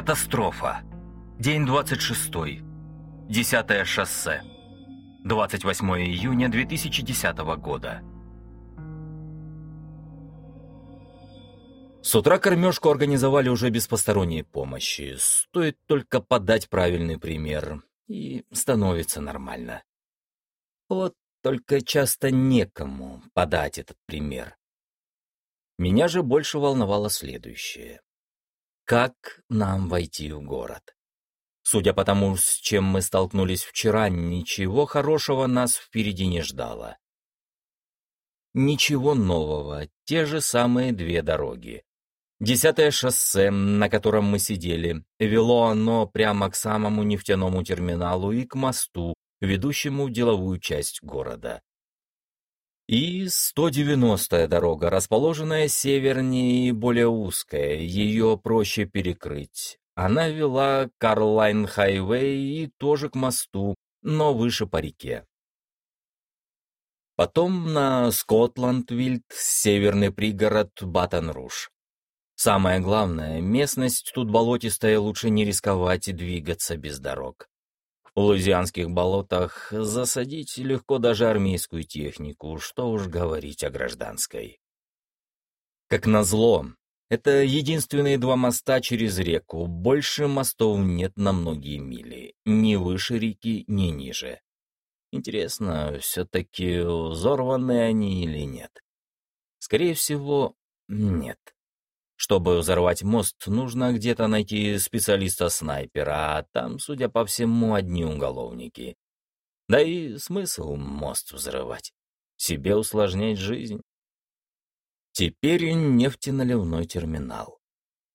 Катастрофа. День 26. Десятое шоссе. 28 июня 2010 года. С утра кормежку организовали уже без посторонней помощи. Стоит только подать правильный пример, и становится нормально. Вот только часто некому подать этот пример. Меня же больше волновало следующее. Как нам войти в город? Судя по тому, с чем мы столкнулись вчера, ничего хорошего нас впереди не ждало. Ничего нового, те же самые две дороги. Десятое шоссе, на котором мы сидели, вело оно прямо к самому нефтяному терминалу и к мосту, ведущему в деловую часть города. И 190-я дорога, расположенная севернее и более узкая, ее проще перекрыть. Она вела Карлайн Хайвей и тоже к мосту, но выше по реке. Потом на Скотланд-Вильд, северный пригород Батон-Руж. Самое главное, местность тут болотистая, лучше не рисковать и двигаться без дорог. В лузианских болотах засадить легко даже армейскую технику, что уж говорить о гражданской. Как назло, это единственные два моста через реку, больше мостов нет на многие мили, ни выше реки, ни ниже. Интересно, все-таки взорваны они или нет? Скорее всего, нет. Чтобы взорвать мост, нужно где-то найти специалиста-снайпера, а там, судя по всему, одни уголовники. Да и смысл мост взрывать? Себе усложнять жизнь? Теперь нефтеналивной терминал.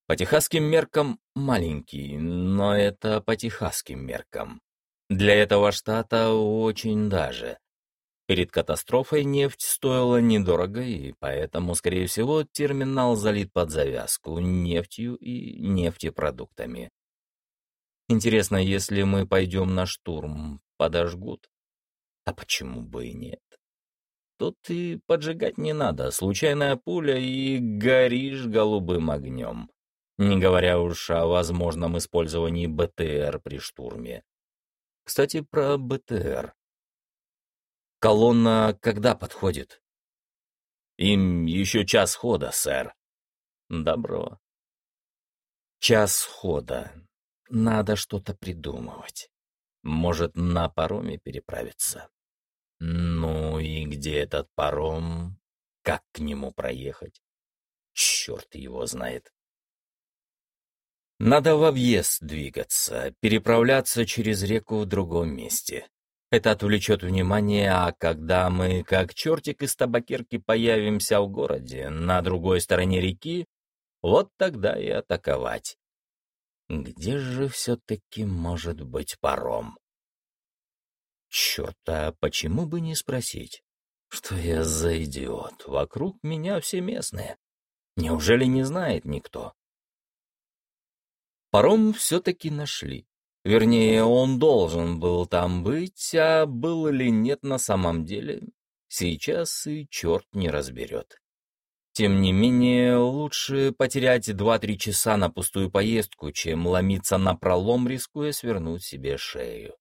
По техасским меркам маленький, но это по техасским меркам. Для этого штата очень даже. Перед катастрофой нефть стоила недорого, и поэтому, скорее всего, терминал залит под завязку нефтью и нефтепродуктами. Интересно, если мы пойдем на штурм, подожгут? А почему бы и нет? Тут и поджигать не надо, случайная пуля и горишь голубым огнем. Не говоря уж о возможном использовании БТР при штурме. Кстати, про БТР. Колонна когда подходит? Им еще час хода, сэр. Добро. Час хода. Надо что-то придумывать. Может, на пароме переправиться. Ну и где этот паром? Как к нему проехать? Черт его знает. Надо в объезд двигаться, переправляться через реку в другом месте. Это отвлечет внимание, а когда мы, как чертик из табакерки, появимся в городе, на другой стороне реки, вот тогда и атаковать. Где же все-таки может быть паром? Черт, а почему бы не спросить? Что я за идиот? Вокруг меня все местные. Неужели не знает никто? Паром все-таки нашли. Вернее, он должен был там быть, а был или нет на самом деле, сейчас и черт не разберет. Тем не менее, лучше потерять два-три часа на пустую поездку, чем ломиться на пролом, рискуя свернуть себе шею.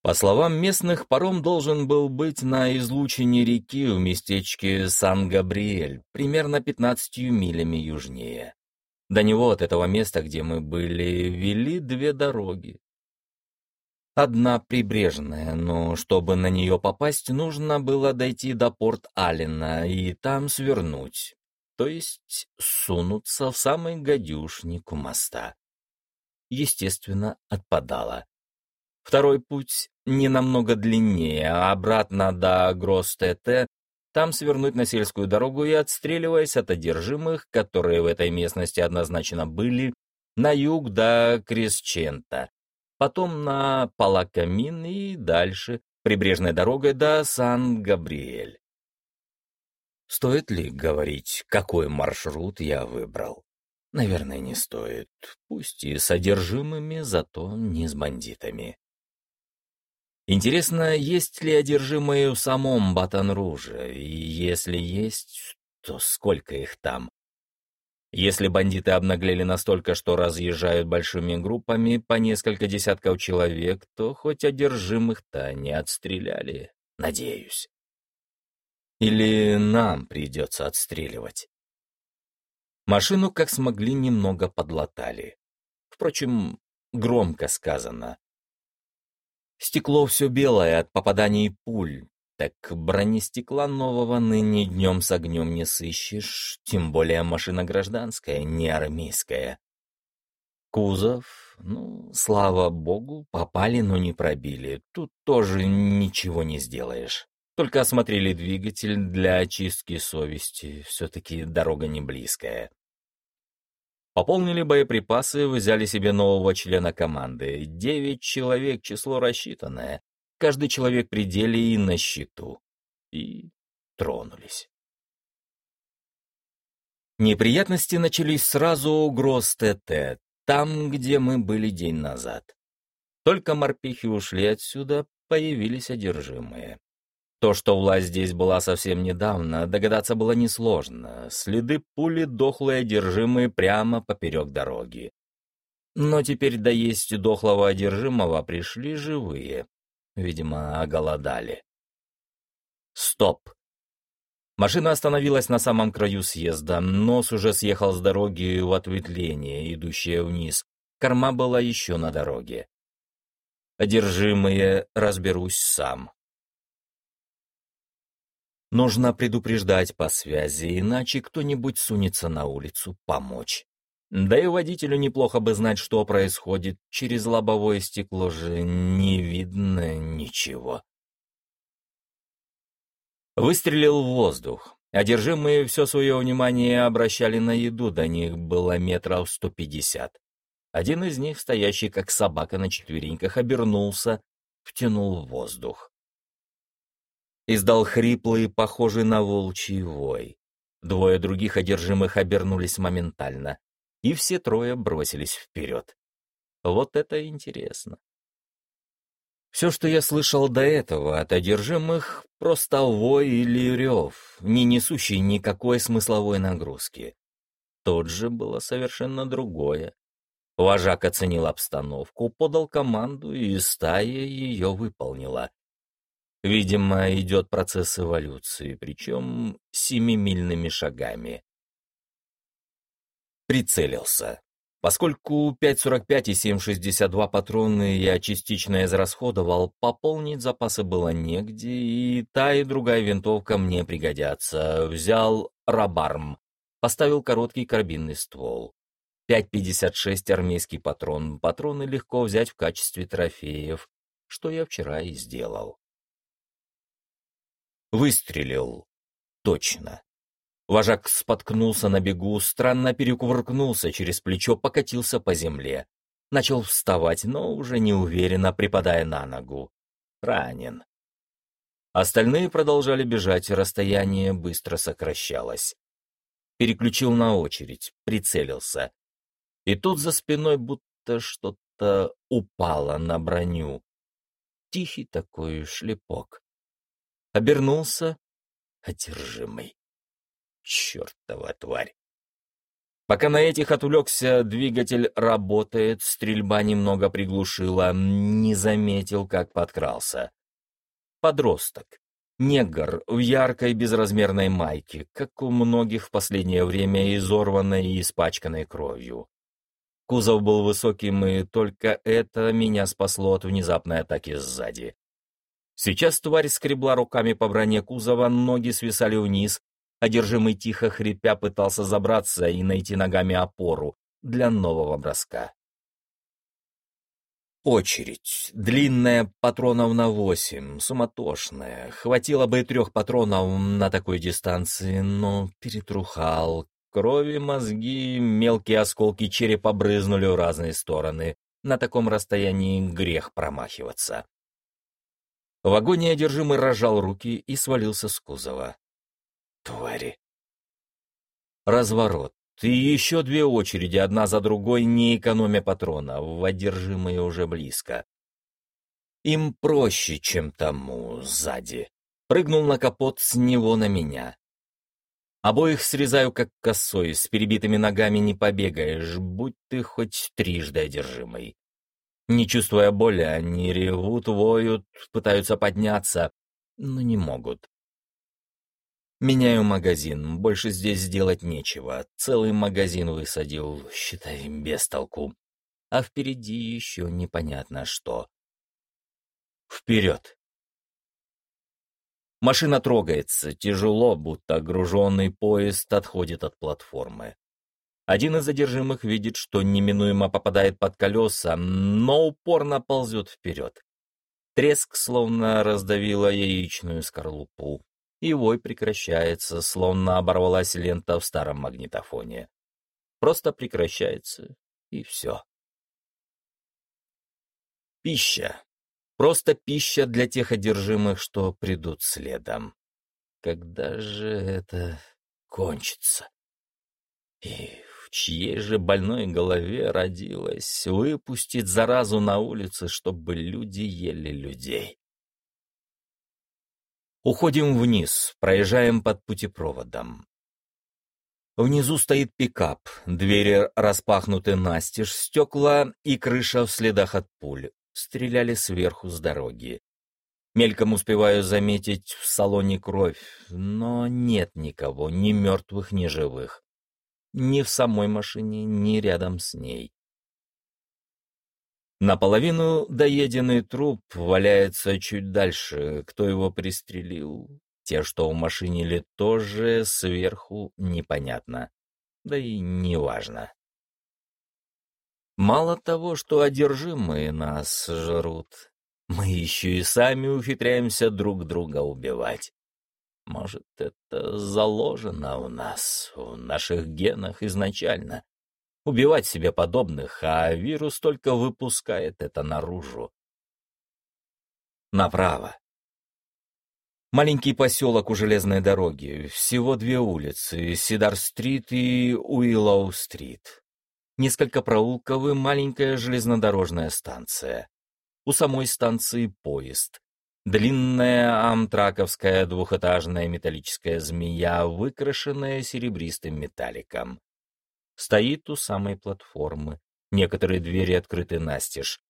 По словам местных, паром должен был быть на излучине реки в местечке Сан-Габриэль, примерно 15 милями южнее. До него от этого места, где мы были, вели две дороги. Одна прибрежная, но чтобы на нее попасть, нужно было дойти до порт Аллена и там свернуть, то есть сунуться в самый гадюшник у моста. Естественно, отпадала. Второй путь не намного длиннее, а обратно до Гростете там свернуть на сельскую дорогу и, отстреливаясь от одержимых, которые в этой местности однозначно были, на юг до Кресчента, потом на Палакамин и дальше, прибрежной дорогой до Сан-Габриэль. Стоит ли говорить, какой маршрут я выбрал? Наверное, не стоит. Пусть и с одержимыми, зато не с бандитами. Интересно, есть ли одержимые в самом Батон-Руже, и если есть, то сколько их там? Если бандиты обнаглели настолько, что разъезжают большими группами по несколько десятков человек, то хоть одержимых-то не отстреляли, надеюсь. Или нам придется отстреливать. Машину, как смогли, немного подлатали. Впрочем, громко сказано. Стекло все белое от попаданий пуль, так бронестекла нового ныне днем с огнем не сыщешь, тем более машина гражданская, не армейская. Кузов, ну, слава богу, попали, но не пробили. Тут тоже ничего не сделаешь. Только осмотрели двигатель для очистки совести, все-таки дорога не близкая. Пополнили боеприпасы, взяли себе нового члена команды. Девять человек, число рассчитанное. Каждый человек при деле и на счету. И тронулись. Неприятности начались сразу у Гросс-ТТ, там, где мы были день назад. Только морпехи ушли отсюда, появились одержимые. То, что власть здесь была совсем недавно, догадаться было несложно. Следы пули дохлые одержимые прямо поперек дороги. Но теперь доесть дохлого одержимого пришли живые. Видимо, оголодали. Стоп! Машина остановилась на самом краю съезда, нос уже съехал с дороги в ответвление, идущее вниз. Корма была еще на дороге. Одержимые разберусь сам. Нужно предупреждать по связи, иначе кто-нибудь сунется на улицу помочь. Да и водителю неплохо бы знать, что происходит. Через лобовое стекло же не видно ничего. Выстрелил в воздух. Одержимые все свое внимание обращали на еду, до них было метров сто пятьдесят. Один из них, стоящий как собака на четвереньках, обернулся, втянул воздух издал хриплый, похожий на волчий вой. Двое других одержимых обернулись моментально, и все трое бросились вперед. Вот это интересно. Все, что я слышал до этого от одержимых, просто вой или рев, не несущий никакой смысловой нагрузки. Тот же было совершенно другое. Вожак оценил обстановку, подал команду, и стая ее выполнила. Видимо, идет процесс эволюции, причем семимильными шагами. Прицелился. Поскольку 5.45 и 7.62 патроны я частично израсходовал, пополнить запасы было негде, и та и другая винтовка мне пригодятся. Взял рабарм, поставил короткий карбинный ствол. 5.56 армейский патрон. Патроны легко взять в качестве трофеев, что я вчера и сделал. Выстрелил. Точно. Вожак споткнулся на бегу, странно перекувыркнулся через плечо, покатился по земле. Начал вставать, но уже неуверенно припадая на ногу. Ранен. Остальные продолжали бежать, расстояние быстро сокращалось. Переключил на очередь, прицелился. И тут за спиной будто что-то упало на броню. Тихий такой шлепок обернулся одержимый. Чертова тварь! Пока на этих отвлекся, двигатель работает, стрельба немного приглушила, не заметил, как подкрался. Подросток. Негр в яркой безразмерной майке, как у многих в последнее время изорванной и испачканной кровью. Кузов был высоким, и только это меня спасло от внезапной атаки сзади. Сейчас тварь скребла руками по броне кузова, ноги свисали вниз. Одержимый тихо хрипя пытался забраться и найти ногами опору для нового броска. Очередь. Длинная, патронов на восемь, суматошная. Хватило бы трех патронов на такой дистанции, но перетрухал. Крови, мозги, мелкие осколки черепа брызнули в разные стороны. На таком расстоянии грех промахиваться. В вагоне одержимый рожал руки и свалился с кузова. Твари. Разворот. И еще две очереди, одна за другой, не экономя патрона, в одержимые уже близко. Им проще, чем тому сзади. Прыгнул на капот с него на меня. Обоих срезаю как косой, с перебитыми ногами не побегаешь, будь ты хоть трижды одержимый. Не чувствуя боли, они ревут, воют, пытаются подняться, но не могут. Меняю магазин, больше здесь сделать нечего. Целый магазин высадил, считай, без толку. А впереди еще непонятно что. Вперед! Машина трогается, тяжело, будто груженный поезд отходит от платформы. Один из задержимых видит, что неминуемо попадает под колеса, но упорно ползет вперед. Треск словно раздавило яичную скорлупу, и вой прекращается, словно оборвалась лента в старом магнитофоне. Просто прекращается, и все. Пища. Просто пища для тех одержимых, что придут следом. Когда же это кончится? И в чьей же больной голове родилась выпустить заразу на улице, чтобы люди ели людей? Уходим вниз, проезжаем под путепроводом. Внизу стоит пикап, двери распахнуты настежь, стекла и крыша в следах от пуль стреляли сверху с дороги. Мельком успеваю заметить в салоне кровь, но нет никого, ни мертвых, ни живых. Ни в самой машине, ни рядом с ней. Наполовину доеденный труп валяется чуть дальше. Кто его пристрелил? Те, что в машине ли тоже сверху, непонятно. Да и неважно. Мало того, что одержимые нас жрут, мы еще и сами ухитряемся друг друга убивать. Может, это заложено у нас, в наших генах изначально. Убивать себе подобных, а вирус только выпускает это наружу. Направо. Маленький поселок у железной дороги, всего две улицы, Сидар-стрит и Уиллоу-стрит несколько проулков и маленькая железнодорожная станция. У самой станции поезд. Длинная амтраковская двухэтажная металлическая змея, выкрашенная серебристым металликом. Стоит у самой платформы. Некоторые двери открыты настежь.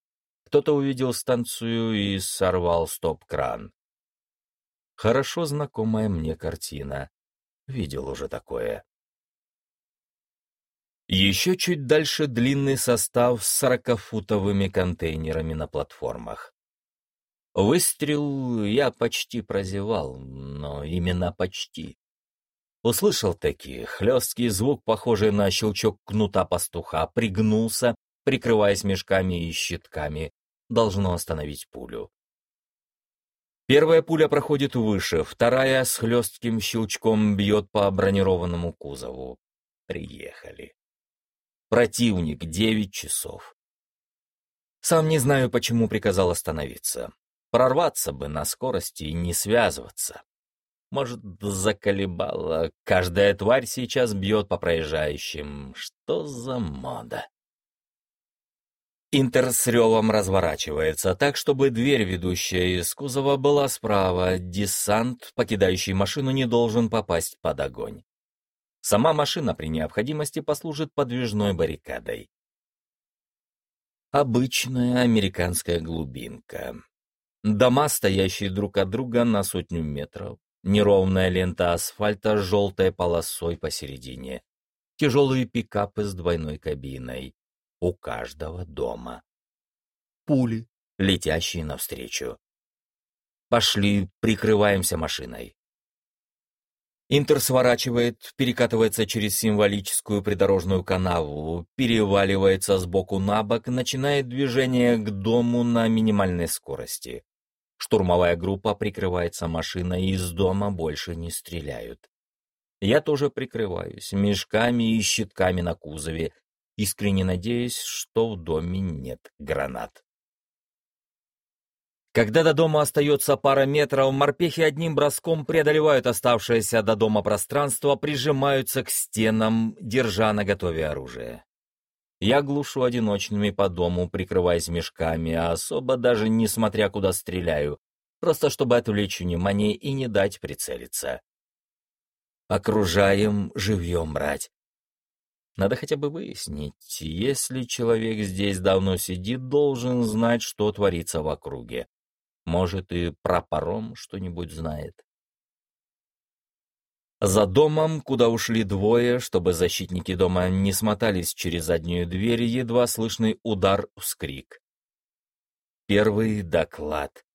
Кто-то увидел станцию и сорвал стоп-кран. Хорошо знакомая мне картина. Видел уже такое. Еще чуть дальше длинный состав с сорокафутовыми контейнерами на платформах. Выстрел я почти прозевал, но именно почти. Услышал таки хлесткий звук, похожий на щелчок кнута пастуха, пригнулся, прикрываясь мешками и щитками, должно остановить пулю. Первая пуля проходит выше, вторая с хлестким щелчком бьет по бронированному кузову. Приехали. Противник девять часов. Сам не знаю, почему приказал остановиться. Прорваться бы на скорости и не связываться. Может, заколебало. Каждая тварь сейчас бьет по проезжающим. Что за мода? Интер с ревом разворачивается так, чтобы дверь, ведущая из кузова, была справа. Десант, покидающий машину, не должен попасть под огонь. Сама машина при необходимости послужит подвижной баррикадой. Обычная американская глубинка. Дома, стоящие друг от друга на сотню метров. Неровная лента асфальта с желтой полосой посередине. Тяжелые пикапы с двойной кабиной. У каждого дома. Пули, летящие навстречу. Пошли, прикрываемся машиной. Интер сворачивает, перекатывается через символическую придорожную канаву, переваливается с боку на бок, начинает движение к дому на минимальной скорости. Штурмовая группа прикрывается машиной, и из дома больше не стреляют. Я тоже прикрываюсь, мешками и щитками на кузове, искренне надеясь, что в доме нет гранат. Когда до дома остается пара метров, морпехи одним броском преодолевают оставшееся до дома пространство, прижимаются к стенам, держа на готове оружие. Я глушу одиночными по дому, прикрываясь мешками, а особо даже не смотря куда стреляю, просто чтобы отвлечь внимание и не дать прицелиться. Окружаем, живьем брать. Надо хотя бы выяснить, если человек здесь давно сидит, должен знать, что творится в округе. Может, и про паром что-нибудь знает. За домом, куда ушли двое, чтобы защитники дома не смотались через заднюю дверь, едва слышный удар, вскрик. Первый доклад.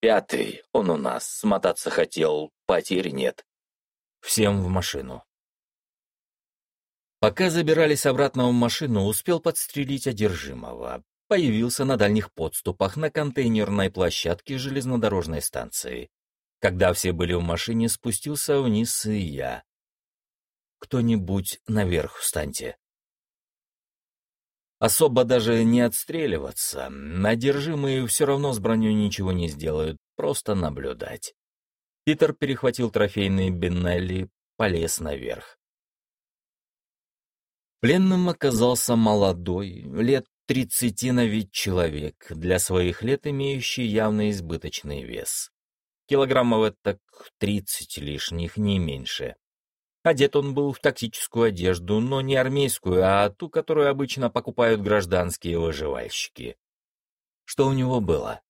Пятый, он у нас, смотаться хотел, потерь нет. Всем в машину. Пока забирались обратно в машину, успел подстрелить одержимого. Появился на дальних подступах на контейнерной площадке железнодорожной станции. Когда все были в машине, спустился вниз и я. «Кто-нибудь наверх встаньте». Особо даже не отстреливаться, надержимые все равно с броней ничего не сделают, просто наблюдать. Питер перехватил трофейные Беннелли, полез наверх. Пленным оказался молодой, лет тридцати на вид человек, для своих лет имеющий явно избыточный вес. Килограммов так тридцать лишних, не меньше. Одет он был в тактическую одежду, но не армейскую, а ту, которую обычно покупают гражданские выживальщики. Что у него было?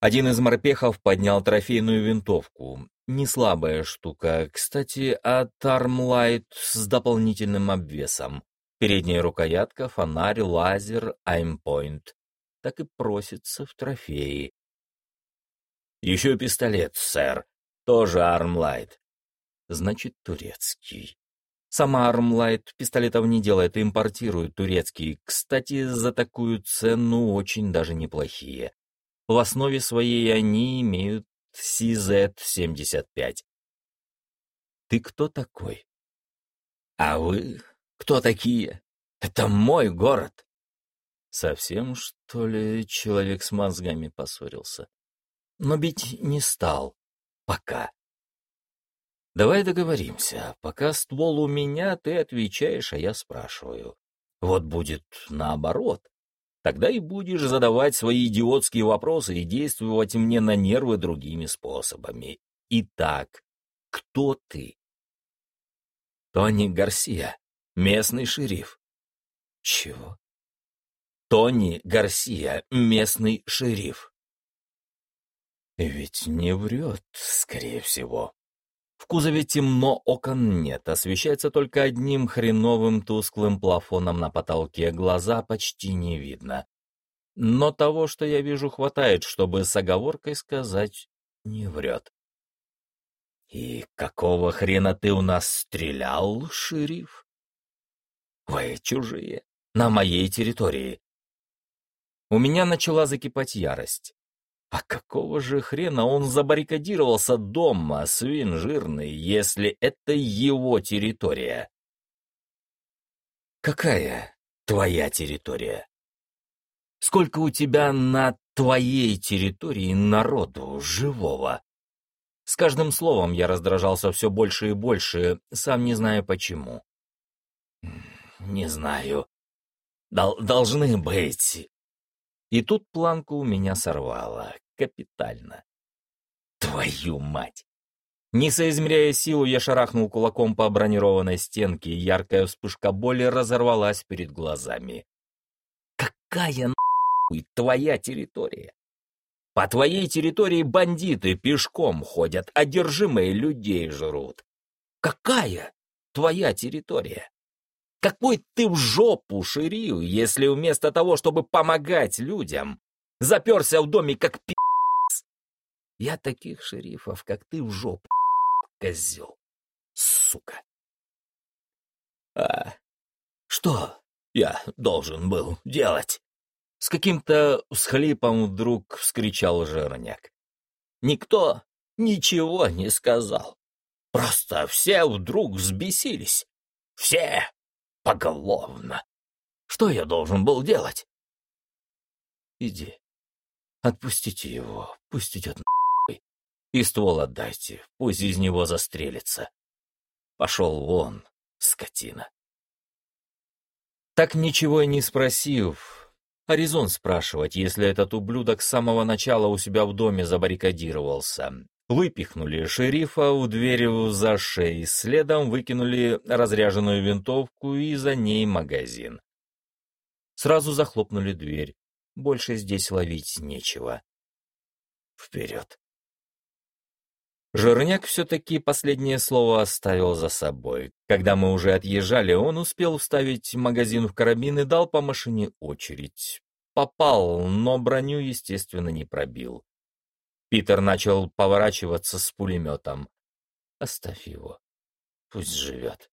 Один из морпехов поднял трофейную винтовку. Не слабая штука, кстати, от Armlight с дополнительным обвесом. Передняя рукоятка, фонарь, лазер, аймпоинт. Так и просится в трофеи. Еще пистолет, сэр. Тоже Армлайт. Значит, турецкий. Сама Армлайт пистолетов не делает, импортирует турецкие. Кстати, за такую цену очень даже неплохие. В основе своей они имеют CZ-75. Ты кто такой? А вы кто такие? Это мой город. Совсем, что ли, человек с мозгами поссорился? Но бить не стал. Пока. Давай договоримся. Пока ствол у меня, ты отвечаешь, а я спрашиваю. Вот будет наоборот. Тогда и будешь задавать свои идиотские вопросы и действовать мне на нервы другими способами. Итак, кто ты? Тони Гарсия, местный шериф. Чего? Тони Гарсия, местный шериф. Ведь не врет, скорее всего. В кузове темно, окон нет, освещается только одним хреновым тусклым плафоном на потолке, глаза почти не видно. Но того, что я вижу, хватает, чтобы с оговоркой сказать «не врет». «И какого хрена ты у нас стрелял, шериф?» «Вы чужие, на моей территории». У меня начала закипать ярость. А какого же хрена он забаррикадировался дома, свин жирный, если это его территория? Какая твоя территория? Сколько у тебя на твоей территории народу живого? С каждым словом я раздражался все больше и больше, сам не знаю почему. Не знаю. Дол должны быть. И тут планку у меня сорвало. Капитально. Твою мать! Не соизмеряя силу, я шарахнул кулаком по бронированной стенке, и яркая вспышка боли разорвалась перед глазами. Какая нахуй твоя территория? По твоей территории бандиты пешком ходят, одержимые людей жрут. Какая твоя территория? Какой ты в жопу ширил, если вместо того, чтобы помогать людям, заперся в доме как пи***ц? Я таких шерифов, как ты, в жопу, козел. Сука. А что я должен был делать? С каким-то всхлипом вдруг вскричал Жирняк. Никто ничего не сказал. Просто все вдруг взбесились. Все поголовно. Что я должен был делать? Иди. Отпустите его, пусть идет нахуй. И ствол отдайте, пусть из него застрелится. Пошел вон, скотина. Так ничего и не спросив, Аризон спрашивать, если этот ублюдок с самого начала у себя в доме забаррикадировался. Выпихнули шерифа у двери за шеей, следом выкинули разряженную винтовку и за ней магазин. Сразу захлопнули дверь. Больше здесь ловить нечего. Вперед. Жирняк все-таки последнее слово оставил за собой. Когда мы уже отъезжали, он успел вставить магазин в карабин и дал по машине очередь. Попал, но броню, естественно, не пробил. Питер начал поворачиваться с пулеметом. Оставь его. Пусть живет.